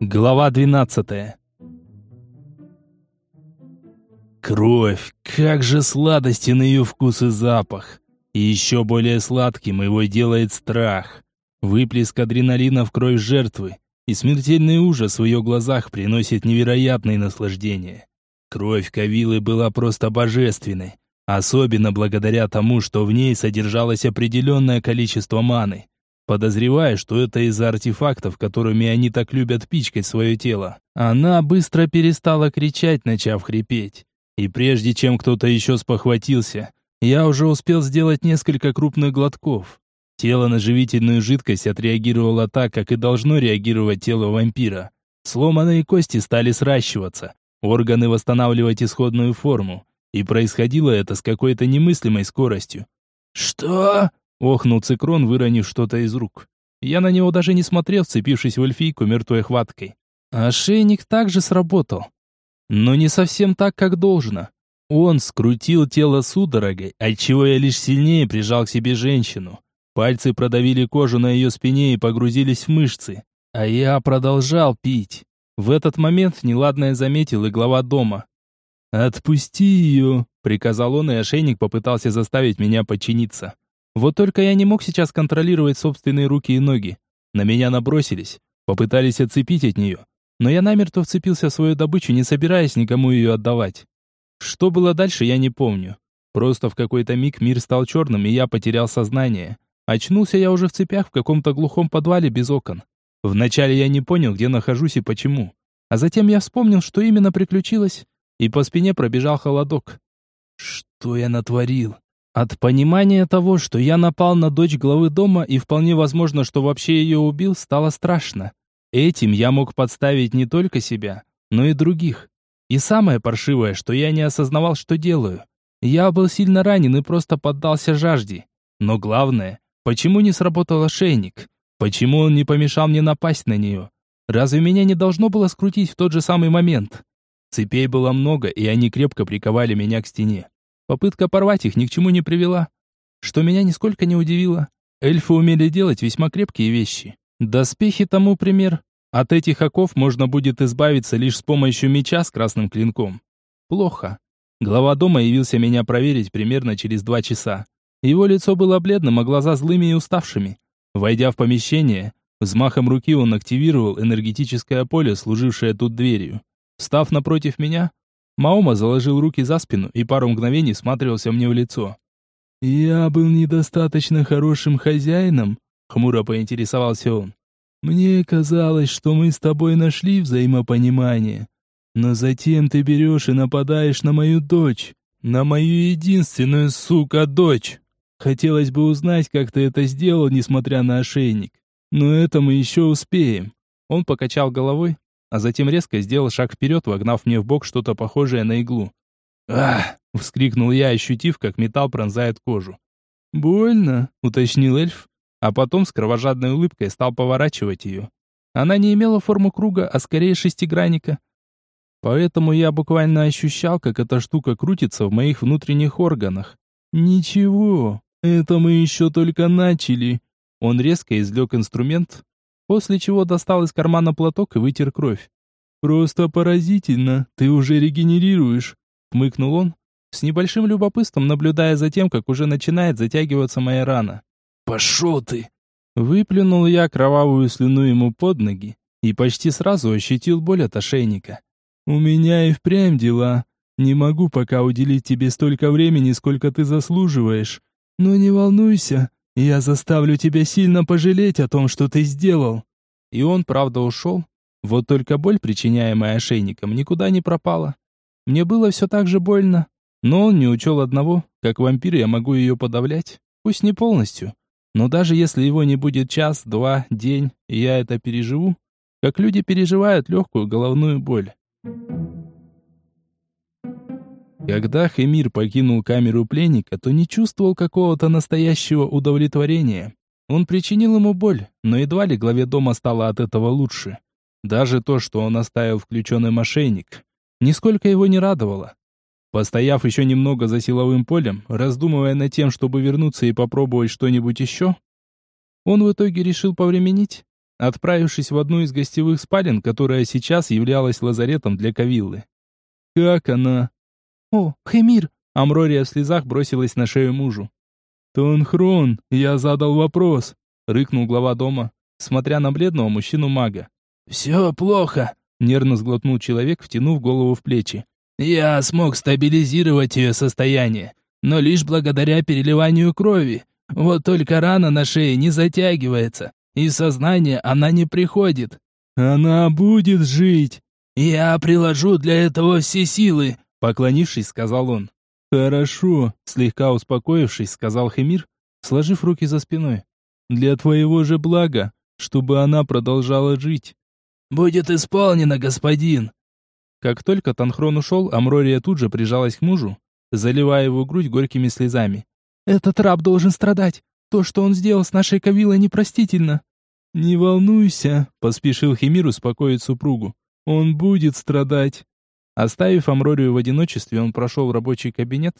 Глава 12. Кровь, как же сладостен ее вкус и запах. И еще более сладким его делает страх. Выплеск адреналина в кровь жертвы и смертельный ужас в ее глазах приносит невероятное наслаждение. Кровь Кавилы была просто божественной, особенно благодаря тому, что в ней содержалось определенное количество маны. Подозревая, что это из-за артефактов, которыми они так любят пичкать свое тело. Она быстро перестала кричать, начав хрипеть. И прежде чем кто-то еще спохватился, я уже успел сделать несколько крупных глотков. Тело на живительную жидкость отреагировало так, как и должно реагировать тело вампира. Сломанные кости стали сращиваться, органы восстанавливать исходную форму. И происходило это с какой-то немыслимой скоростью. «Что?» Охнул Цикрон, выронив что-то из рук. Я на него даже не смотрел, вцепившись в эльфийку мертвой хваткой. Ошейник также сработал. Но не совсем так, как должно. Он скрутил тело судорогой, отчего я лишь сильнее прижал к себе женщину. Пальцы продавили кожу на ее спине и погрузились в мышцы. А я продолжал пить. В этот момент неладное заметил и глава дома. «Отпусти ее», — приказал он, и ошейник попытался заставить меня подчиниться. Вот только я не мог сейчас контролировать собственные руки и ноги. На меня набросились, попытались отцепить от нее. Но я намертво вцепился в свою добычу, не собираясь никому ее отдавать. Что было дальше, я не помню. Просто в какой-то миг мир стал черным, и я потерял сознание. Очнулся я уже в цепях в каком-то глухом подвале без окон. Вначале я не понял, где нахожусь и почему. А затем я вспомнил, что именно приключилось, и по спине пробежал холодок. Что я натворил? От понимания того, что я напал на дочь главы дома и вполне возможно, что вообще ее убил, стало страшно. Этим я мог подставить не только себя, но и других. И самое паршивое, что я не осознавал, что делаю. Я был сильно ранен и просто поддался жажде. Но главное, почему не сработал ошейник? Почему он не помешал мне напасть на нее? Разве меня не должно было скрутить в тот же самый момент? Цепей было много, и они крепко приковали меня к стене. Попытка порвать их ни к чему не привела. Что меня нисколько не удивило. Эльфы умели делать весьма крепкие вещи. Доспехи тому пример. От этих оков можно будет избавиться лишь с помощью меча с красным клинком. Плохо. Глава дома явился меня проверить примерно через два часа. Его лицо было бледным, а глаза злыми и уставшими. Войдя в помещение, взмахом руки он активировал энергетическое поле, служившее тут дверью. Став напротив меня, Маома заложил руки за спину и пару мгновений всматривался мне в лицо. «Я был недостаточно хорошим хозяином», — хмуро поинтересовался он. «Мне казалось, что мы с тобой нашли взаимопонимание. Но затем ты берешь и нападаешь на мою дочь. На мою единственную, сука, дочь. Хотелось бы узнать, как ты это сделал, несмотря на ошейник. Но это мы еще успеем». Он покачал головой, а затем резко сделал шаг вперед, вогнав мне в бок что-то похожее на иглу. «Ах!» — вскрикнул я, ощутив, как металл пронзает кожу. «Больно?» — уточнил эльф, а потом с кровожадной улыбкой стал поворачивать ее. Она не имела форму круга, а скорее шестигранника. Поэтому я буквально ощущал, как эта штука крутится в моих внутренних органах. «Ничего, это мы еще только начали». Он резко извлек инструмент, после чего достал из кармана платок и вытер кровь. «Просто поразительно, ты уже регенерируешь», — хмыкнул он, с небольшим любопытством наблюдая за тем, как уже начинает затягиваться моя рана. «Пошел ты!» Выплюнул я кровавую слюну ему под ноги и почти сразу ощутил боль от ошейника. «У меня и впрямь дела. Не могу пока уделить тебе столько времени, сколько ты заслуживаешь. Но не волнуйся, я заставлю тебя сильно пожалеть о том, что ты сделал. И он, правда, ушел. Вот только боль, причиняемая ошейником, никуда не пропала. Мне было все так же больно. Но он не учел одного, как вампир я могу ее подавлять. Пусть не полностью. Но даже если его не будет час, два, день, я это переживу, как люди переживают легкую головную боль. Когда Хемир покинул камеру пленника, то не чувствовал какого-то настоящего удовлетворения. Он причинил ему боль, но едва ли главе дома стало от этого лучше. Даже то, что он оставил включенный мошенник, нисколько его не радовало. Постояв еще немного за силовым полем, раздумывая над тем, чтобы вернуться и попробовать что-нибудь еще, он в итоге решил повременить отправившись в одну из гостевых спален, которая сейчас являлась лазаретом для Кавиллы. «Как она?» «О, Хемир!» Амрория в слезах бросилась на шею мужу. «Тонхрон, я задал вопрос», — рыкнул глава дома, смотря на бледного мужчину-мага. «Все плохо», — нервно сглотнул человек, втянув голову в плечи. «Я смог стабилизировать ее состояние, но лишь благодаря переливанию крови. Вот только рана на шее не затягивается, и в сознание она не приходит». «Она будет жить!» «Я приложу для этого все силы», — поклонившись, сказал он. «Хорошо», — слегка успокоившись, сказал Хемир, сложив руки за спиной. «Для твоего же блага, чтобы она продолжала жить». «Будет исполнено, господин!» Как только Танхрон ушел, Амрория тут же прижалась к мужу, заливая его грудь горькими слезами. «Этот раб должен страдать. То, что он сделал с нашей Кавилой, непростительно». «Не волнуйся», — поспешил Химир успокоить супругу. «Он будет страдать». Оставив Амрорию в одиночестве, он прошел в рабочий кабинет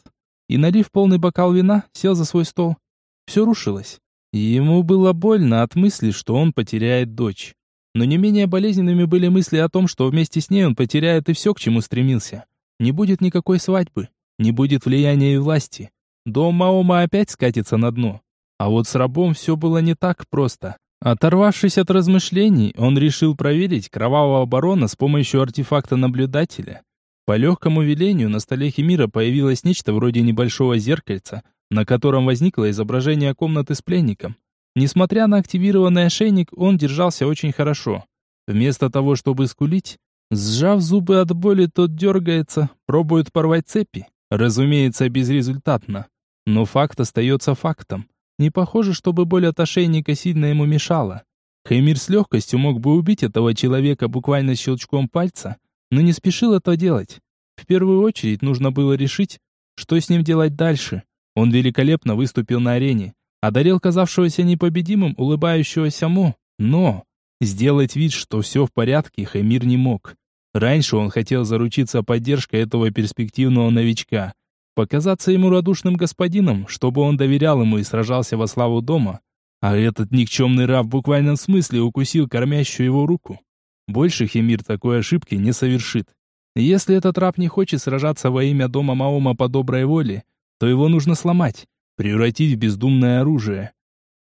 и, налив полный бокал вина, сел за свой стол. Все рушилось. Ему было больно от мысли, что он потеряет дочь. Но не менее болезненными были мысли о том, что вместе с ней он потеряет и все, к чему стремился. Не будет никакой свадьбы, не будет влияния и власти. Дом Маома опять скатится на дно. А вот с рабом все было не так просто. Оторвавшись от размышлений, он решил проверить кровавого барона с помощью артефакта наблюдателя. По легкому велению на столе Химира появилось нечто вроде небольшого зеркальца, на котором возникло изображение комнаты с пленником. Несмотря на активированный ошейник, он держался очень хорошо. Вместо того, чтобы скулить, сжав зубы от боли, тот дергается, пробует порвать цепи. Разумеется, безрезультатно. Но факт остается фактом. Не похоже, чтобы боль от ошейника сильно ему мешала. Хаймир с легкостью мог бы убить этого человека буквально щелчком пальца, но не спешил это делать. В первую очередь нужно было решить, что с ним делать дальше. Он великолепно выступил на арене, одарил казавшегося непобедимым улыбающегося Мо, но сделать вид, что все в порядке, Хаймир не мог. Раньше он хотел заручиться поддержкой этого перспективного новичка, показаться ему радушным господином, чтобы он доверял ему и сражался во славу дома, а этот никчемный раб в буквальном смысле укусил кормящую его руку. Больше Хемир такой ошибки не совершит. Если этот раб не хочет сражаться во имя дома Маома по доброй воле, то его нужно сломать, превратить в бездумное оружие.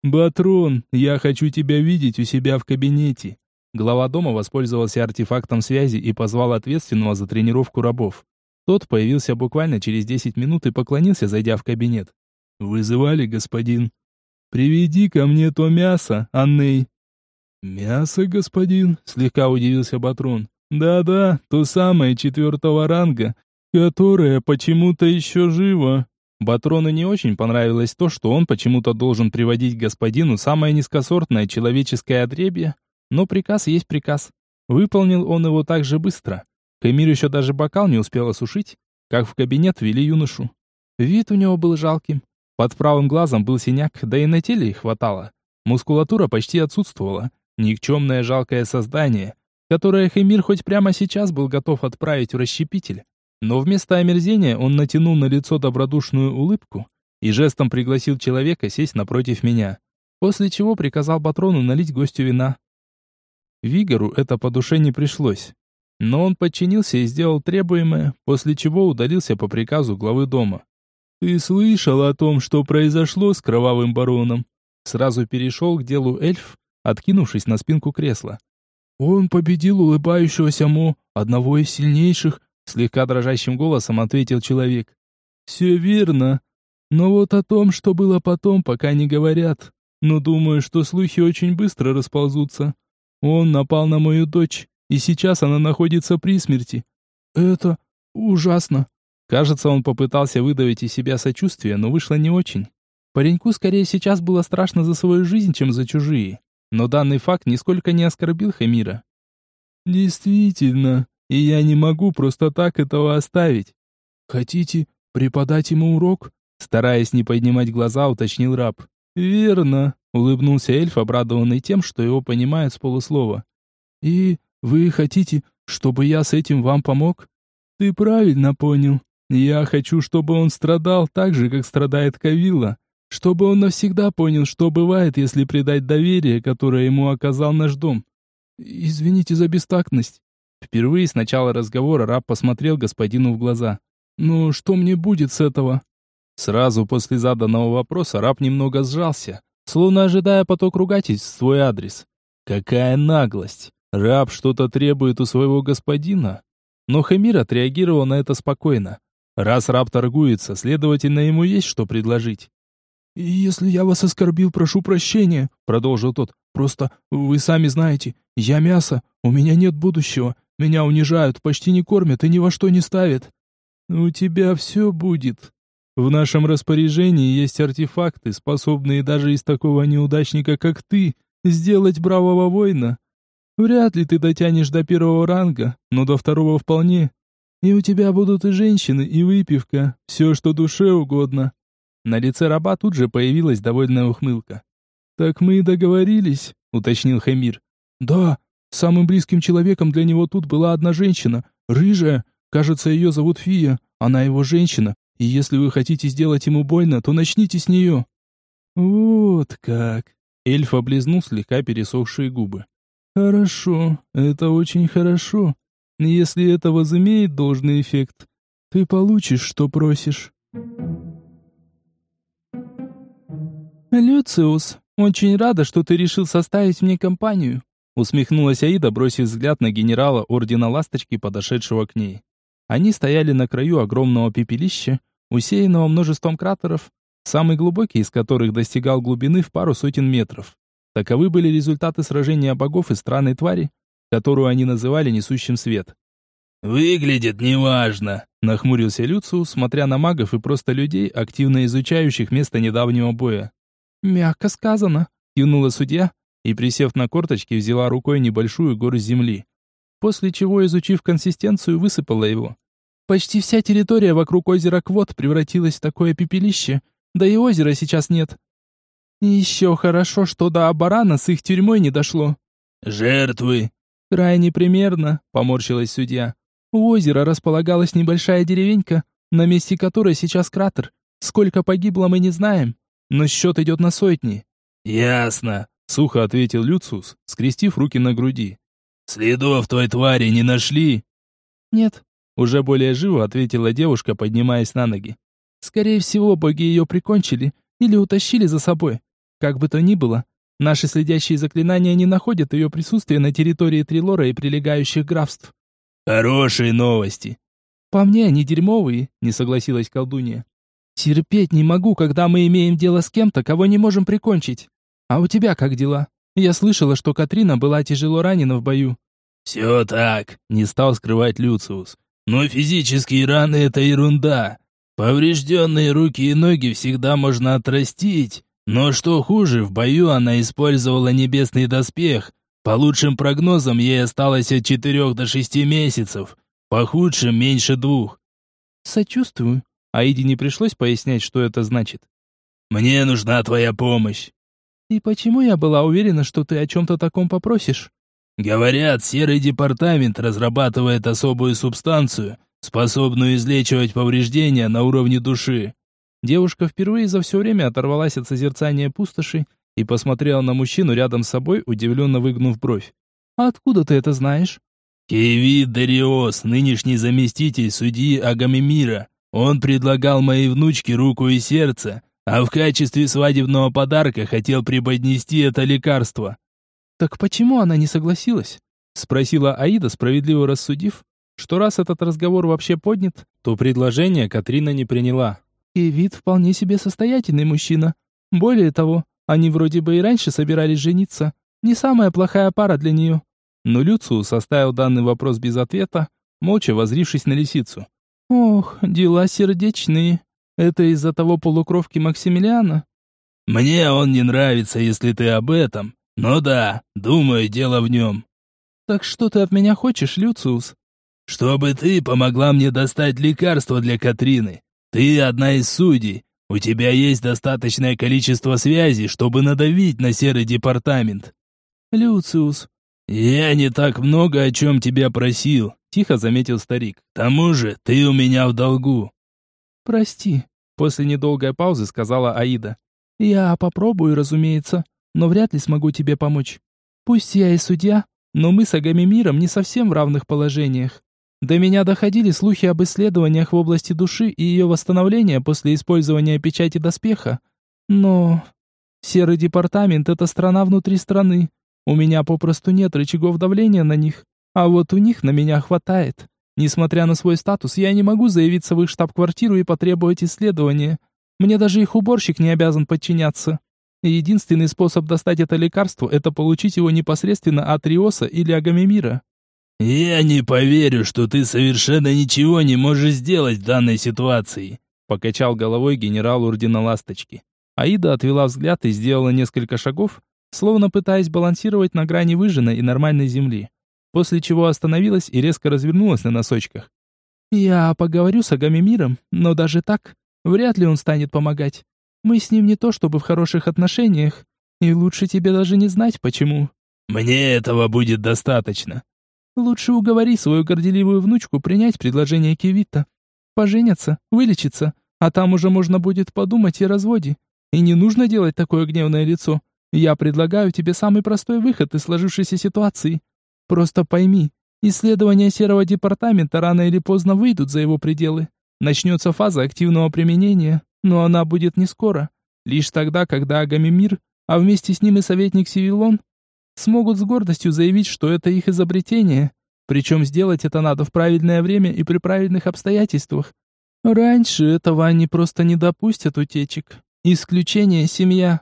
«Батрон, я хочу тебя видеть у себя в кабинете». Глава дома воспользовался артефактом связи и позвал ответственного за тренировку рабов. Тот появился буквально через 10 минут и поклонился, зайдя в кабинет. «Вызывали, господин?» «Приведи ко мне то мясо, Анней». «Мясо, господин?» — слегка удивился Батрон. «Да-да, то самое четвертого ранга, которое почему-то еще живо». Батрону не очень понравилось то, что он почему-то должен приводить господину самое низкосортное человеческое отребье, но приказ есть приказ. Выполнил он его так же быстро. Камир еще даже бокал не успел осушить, как в кабинет вели юношу. Вид у него был жалким. Под правым глазом был синяк, да и на теле их хватало. Мускулатура почти отсутствовала. Никчемное жалкое создание, которое Хемир хоть прямо сейчас был готов отправить в расщепитель. Но вместо омерзения он натянул на лицо добродушную улыбку и жестом пригласил человека сесть напротив меня, после чего приказал Батрону налить гостю вина. Вигору это по душе не пришлось. Но он подчинился и сделал требуемое, после чего удалился по приказу главы дома. «Ты слышал о том, что произошло с кровавым бароном?» Сразу перешел к делу эльф, откинувшись на спинку кресла. «Он победил улыбающегося Мо, одного из сильнейших», слегка дрожащим голосом ответил человек. «Все верно. Но вот о том, что было потом, пока не говорят. Но думаю, что слухи очень быстро расползутся. Он напал на мою дочь, и сейчас она находится при смерти. Это ужасно». Кажется, он попытался выдавить из себя сочувствие, но вышло не очень. Пареньку скорее сейчас было страшно за свою жизнь, чем за чужие. Но данный факт нисколько не оскорбил Хамира. «Действительно, и я не могу просто так этого оставить. Хотите преподать ему урок?» Стараясь не поднимать глаза, уточнил раб. «Верно», — улыбнулся эльф, обрадованный тем, что его понимают с полуслова. «И вы хотите, чтобы я с этим вам помог?» «Ты правильно понял. Я хочу, чтобы он страдал так же, как страдает Кавилла, чтобы он навсегда понял, что бывает, если предать доверие, которое ему оказал наш дом. Извините за бестактность. Впервые с начала разговора раб посмотрел господину в глаза. «Ну, что мне будет с этого?» Сразу после заданного вопроса раб немного сжался, словно ожидая поток ругательств в свой адрес. Какая наглость! Раб что-то требует у своего господина. Но Хамир отреагировал на это спокойно. Раз раб торгуется, следовательно, ему есть что предложить. «Если я вас оскорбил, прошу прощения», — продолжил тот. «Просто вы сами знаете, я мясо, у меня нет будущего, меня унижают, почти не кормят и ни во что не ставят». «У тебя все будет. В нашем распоряжении есть артефакты, способные даже из такого неудачника, как ты, сделать бравого воина. Вряд ли ты дотянешь до первого ранга, но до второго вполне. И у тебя будут и женщины, и выпивка, все, что душе угодно». На лице раба тут же появилась довольная ухмылка. «Так мы и договорились», — уточнил Хамир. «Да, самым близким человеком для него тут была одна женщина, рыжая, кажется, ее зовут Фия, она его женщина, и если вы хотите сделать ему больно, то начните с нее». «Вот как!» Эльф облизнул слегка пересохшие губы. «Хорошо, это очень хорошо. Если это возымеет должный эффект, ты получишь, что просишь». «Люциус, очень рада, что ты решил составить мне компанию», усмехнулась Аида, бросив взгляд на генерала Ордена Ласточки, подошедшего к ней. Они стояли на краю огромного пепелища, усеянного множеством кратеров, самый глубокий из которых достигал глубины в пару сотен метров. Таковы были результаты сражения богов и странной твари, которую они называли несущим свет. «Выглядит неважно», — нахмурился Люциус, смотря на магов и просто людей, активно изучающих место недавнего боя. «Мягко сказано», — кивнула судья и, присев на корточки, взяла рукой небольшую гору земли. После чего, изучив консистенцию, высыпала его. Почти вся территория вокруг озера Квот превратилась в такое пепелище, да и озера сейчас нет. еще хорошо, что до Абарана с их тюрьмой не дошло. «Жертвы?» «Крайне примерно», — поморщилась судья. У озера располагалась небольшая деревенька, на месте которой сейчас кратер. Сколько погибло, мы не знаем но счет идет на сотни». «Ясно», — сухо ответил Люциус, скрестив руки на груди. «Следов той твари не нашли?» «Нет», — уже более живо ответила девушка, поднимаясь на ноги. «Скорее всего, боги ее прикончили или утащили за собой. Как бы то ни было, наши следящие заклинания не находят ее присутствие на территории Трилора и прилегающих графств». «Хорошие новости». «По мне они дерьмовые», — не согласилась колдунья. Терпеть не могу, когда мы имеем дело с кем-то, кого не можем прикончить. А у тебя как дела? Я слышала, что Катрина была тяжело ранена в бою. Все так, не стал скрывать Люциус. Но физические раны это ерунда. Поврежденные руки и ноги всегда можно отрастить. Но что хуже, в бою она использовала небесный доспех. По лучшим прогнозам ей осталось от четырех до шести месяцев. По худшим меньше двух. Сочувствую. Аиде не пришлось пояснять, что это значит. «Мне нужна твоя помощь». «И почему я была уверена, что ты о чем-то таком попросишь?» «Говорят, серый департамент разрабатывает особую субстанцию, способную излечивать повреждения на уровне души». Девушка впервые за все время оторвалась от созерцания пустоши и посмотрела на мужчину рядом с собой, удивленно выгнув бровь. «А откуда ты это знаешь?» «Кевид Дариос, нынешний заместитель судьи Агамемира. Он предлагал моей внучке руку и сердце, а в качестве свадебного подарка хотел преподнести это лекарство. Так почему она не согласилась? спросила Аида, справедливо рассудив, что раз этот разговор вообще поднят, то предложение Катрина не приняла. И вид вполне себе состоятельный мужчина. Более того, они вроде бы и раньше собирались жениться. Не самая плохая пара для нее. Но Люциус оставил данный вопрос без ответа, молча возрившись на лисицу. Ох, дела сердечные. Это из-за того полукровки Максимилиана? Мне он не нравится, если ты об этом. Но да, думаю, дело в нем. Так что ты от меня хочешь, Люциус? Чтобы ты помогла мне достать лекарство для Катрины. Ты одна из судей. У тебя есть достаточное количество связей, чтобы надавить на серый департамент. Люциус. Я не так много о чем тебя просил тихо заметил старик. К тому же, ты у меня в долгу. Прости, после недолгой паузы сказала Аида. Я попробую, разумеется, но вряд ли смогу тебе помочь. Пусть я и судья, но мы с Агамемиром не совсем в равных положениях. До меня доходили слухи об исследованиях в области души и ее восстановления после использования печати доспеха. Но серый департамент — это страна внутри страны. У меня попросту нет рычагов давления на них, а вот у них на меня хватает. Несмотря на свой статус, я не могу заявиться в их штаб-квартиру и потребовать исследования. Мне даже их уборщик не обязан подчиняться. Единственный способ достать это лекарство – это получить его непосредственно от Риоса или Агамемира. «Я не поверю, что ты совершенно ничего не можешь сделать в данной ситуации», покачал головой генерал Ордена Ласточки. Аида отвела взгляд и сделала несколько шагов, словно пытаясь балансировать на грани выжженной и нормальной земли, после чего остановилась и резко развернулась на носочках. «Я поговорю с Агамемиром, но даже так вряд ли он станет помогать. Мы с ним не то чтобы в хороших отношениях, и лучше тебе даже не знать, почему». «Мне этого будет достаточно», Лучше уговори свою горделивую внучку принять предложение Кивита. Поженятся, вылечиться, а там уже можно будет подумать и разводе. И не нужно делать такое гневное лицо. Я предлагаю тебе самый простой выход из сложившейся ситуации. Просто пойми, исследования серого департамента рано или поздно выйдут за его пределы. Начнется фаза активного применения, но она будет не скоро. Лишь тогда, когда Агамемир, а вместе с ним и советник Сивилон, смогут с гордостью заявить, что это их изобретение. Причем сделать это надо в правильное время и при правильных обстоятельствах. Раньше этого они просто не допустят утечек. Исключение семья.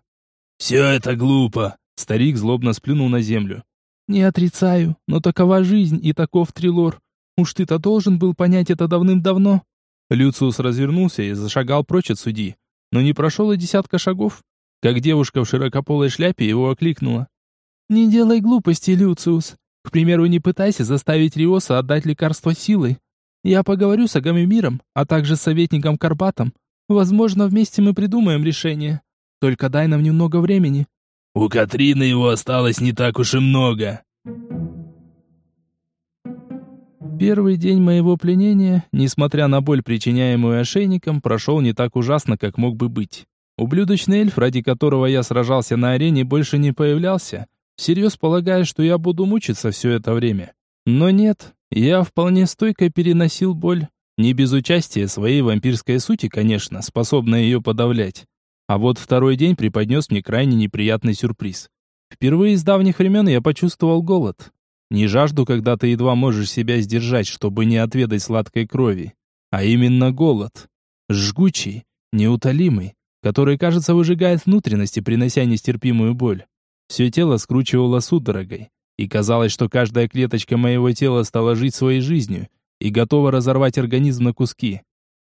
«Все это глупо!» Старик злобно сплюнул на землю. «Не отрицаю, но такова жизнь и таков Трилор. Уж ты-то должен был понять это давным-давно». Люциус развернулся и зашагал прочь от судьи, но не прошел и десятка шагов, как девушка в широкополой шляпе его окликнула. «Не делай глупости, Люциус. К примеру, не пытайся заставить Риоса отдать лекарство силой. Я поговорю с Агамемиром, а также с советником Карпатом. Возможно, вместе мы придумаем решение. Только дай нам немного времени». «У Катрины его осталось не так уж и много». Первый день моего пленения, несмотря на боль, причиняемую ошейником, прошел не так ужасно, как мог бы быть. Ублюдочный эльф, ради которого я сражался на арене, больше не появлялся, всерьез полагая, что я буду мучиться все это время. Но нет, я вполне стойко переносил боль, не без участия своей вампирской сути, конечно, способной ее подавлять. А вот второй день преподнес мне крайне неприятный сюрприз. Впервые с давних времен я почувствовал голод. Не жажду, когда ты едва можешь себя сдержать, чтобы не отведать сладкой крови, а именно голод. Жгучий, неутолимый, который, кажется, выжигает внутренности, принося нестерпимую боль. Все тело скручивало судорогой, и казалось, что каждая клеточка моего тела стала жить своей жизнью и готова разорвать организм на куски.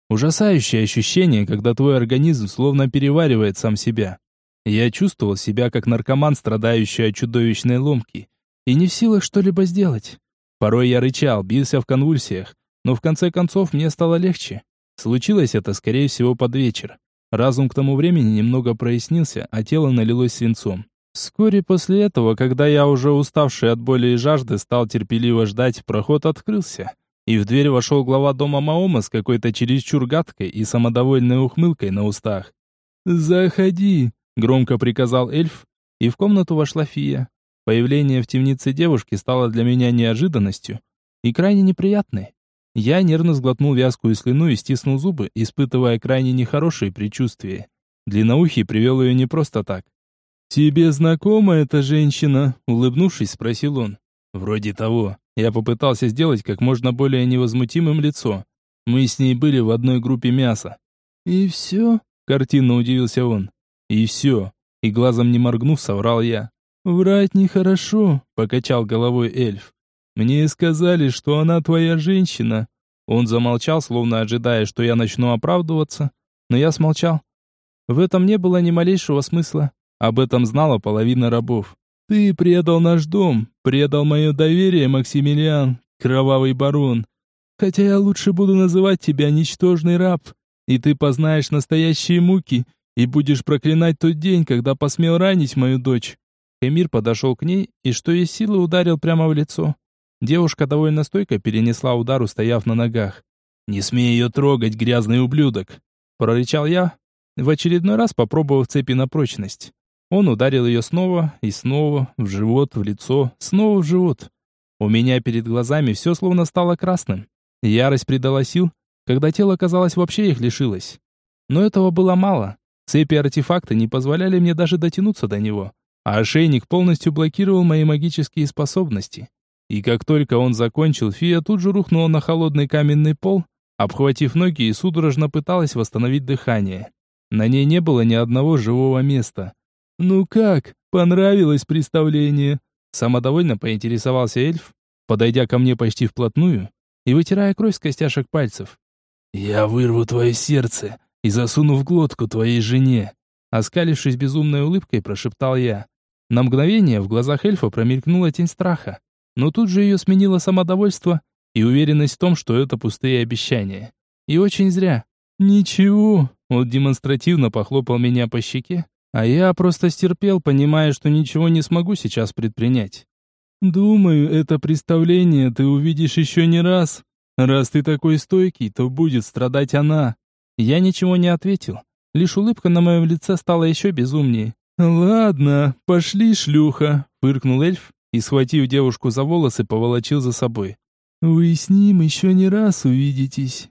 Ужасающее ощущение, когда твой организм словно переваривает сам себя. Я чувствовал себя как наркоман, страдающий от чудовищной ломки, и не в силах что-либо сделать. Порой я рычал, бился в конвульсиях, но в конце концов мне стало легче. Случилось это, скорее всего, под вечер. Разум к тому времени немного прояснился, а тело налилось свинцом. Вскоре после этого, когда я уже уставший от боли и жажды стал терпеливо ждать, проход открылся, и в дверь вошел глава дома Маома с какой-то чересчур гадкой и самодовольной ухмылкой на устах. «Заходи», — громко приказал эльф, и в комнату вошла фия. Появление в темнице девушки стало для меня неожиданностью и крайне неприятной. Я нервно сглотнул вязкую слюну и стиснул зубы, испытывая крайне нехорошие предчувствия. Длинноухий привел ее не просто так. «Тебе знакома эта женщина?» — улыбнувшись, спросил он. «Вроде того». Я попытался сделать как можно более невозмутимым лицо. Мы с ней были в одной группе мяса. «И все?» — картинно удивился он. «И все?» — и глазом не моргнув, соврал я. «Врать нехорошо», — покачал головой эльф. «Мне сказали, что она твоя женщина». Он замолчал, словно ожидая, что я начну оправдываться, но я смолчал. В этом не было ни малейшего смысла. Об этом знала половина рабов. «Ты предал наш дом, предал мое доверие, Максимилиан, кровавый барон. Хотя я лучше буду называть тебя ничтожный раб, и ты познаешь настоящие муки и будешь проклинать тот день, когда посмел ранить мою дочь». Эмир подошел к ней и что из силы ударил прямо в лицо. Девушка довольно стойко перенесла удар, устояв на ногах. «Не смей ее трогать, грязный ублюдок!» Прорычал я, в очередной раз попробовав цепи на прочность. Он ударил ее снова и снова, в живот, в лицо, снова в живот. У меня перед глазами все словно стало красным. Ярость придала сил, когда тело, казалось, вообще их лишилось. Но этого было мало. Цепи артефакта не позволяли мне даже дотянуться до него, а ошейник полностью блокировал мои магические способности. И как только он закончил, фия тут же рухнула на холодный каменный пол, обхватив ноги и судорожно пыталась восстановить дыхание. На ней не было ни одного живого места. «Ну как, понравилось представление?» Самодовольно поинтересовался эльф, подойдя ко мне почти вплотную и вытирая кровь с костяшек пальцев. «Я вырву твое сердце и засуну в глотку твоей жене!» Оскалившись безумной улыбкой, прошептал я. На мгновение в глазах эльфа промелькнула тень страха, но тут же ее сменило самодовольство и уверенность в том, что это пустые обещания. И очень зря. «Ничего», — он демонстративно похлопал меня по щеке, а я просто стерпел, понимая, что ничего не смогу сейчас предпринять. «Думаю, это представление ты увидишь еще не раз. Раз ты такой стойкий, то будет страдать она». Я ничего не ответил. Лишь улыбка на моем лице стала еще безумнее. «Ладно, пошли, шлюха», — фыркнул эльф и, схватив девушку за волосы, поволочил за собой. «Вы с ним еще не раз увидитесь».